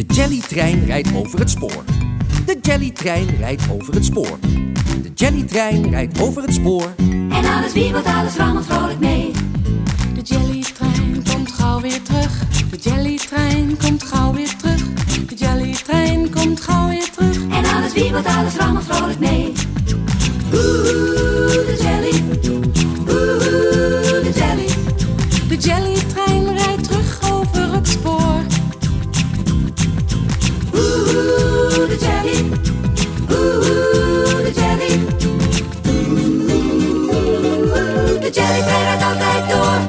Jellytrein rijdt over het spoor. De Jellytrein rijdt over het spoor. De Jellytrein rijdt over het spoor. En alles wiebelt, alles rammelt vrolijk mee. De Jellytrein komt gauw weer terug. De Jellytrein komt gauw weer terug. De Jellytrein komt gauw weer terug. En alles wiebelt, alles rammelt vrolijk mee. Oeh,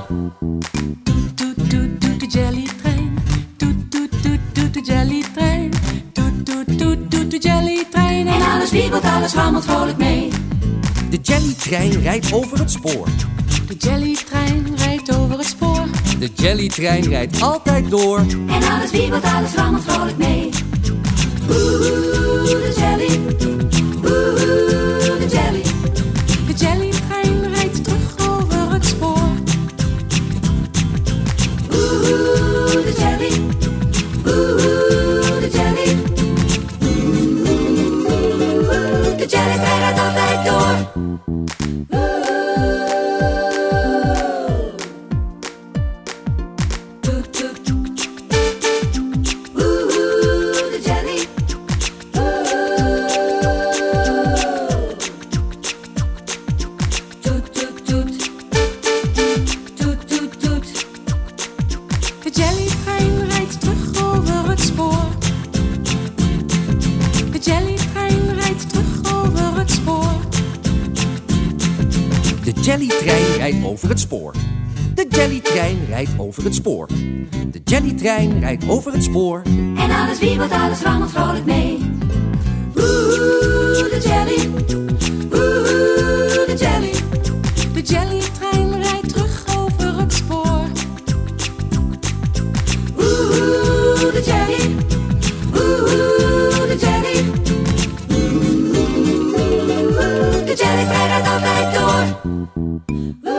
Doet, doet, doet de Jellytrein. Doet, doet, doet, doet de Jellytrein. Doet, doet, doet, doet de Jellytrein. En alles wiebelt, alles rammelt vrolijk mee. De Jellytrein rijdt over het spoor. De Jellytrein rijdt over het spoor. De Jellytrein rijdt altijd door. En alles wiebelt, alles rammelt vrolijk mee. Jelly. Oeh, de jelly rijdt altijd door. Toek, toek, toek, toek. Oeh, de jelly. De Jellytrein rijdt over het spoor. De Jellytrein rijdt over het spoor. De Jellytrein rijdt over het spoor. En alles wiebelt, alles rammelt vrolijk Oeh,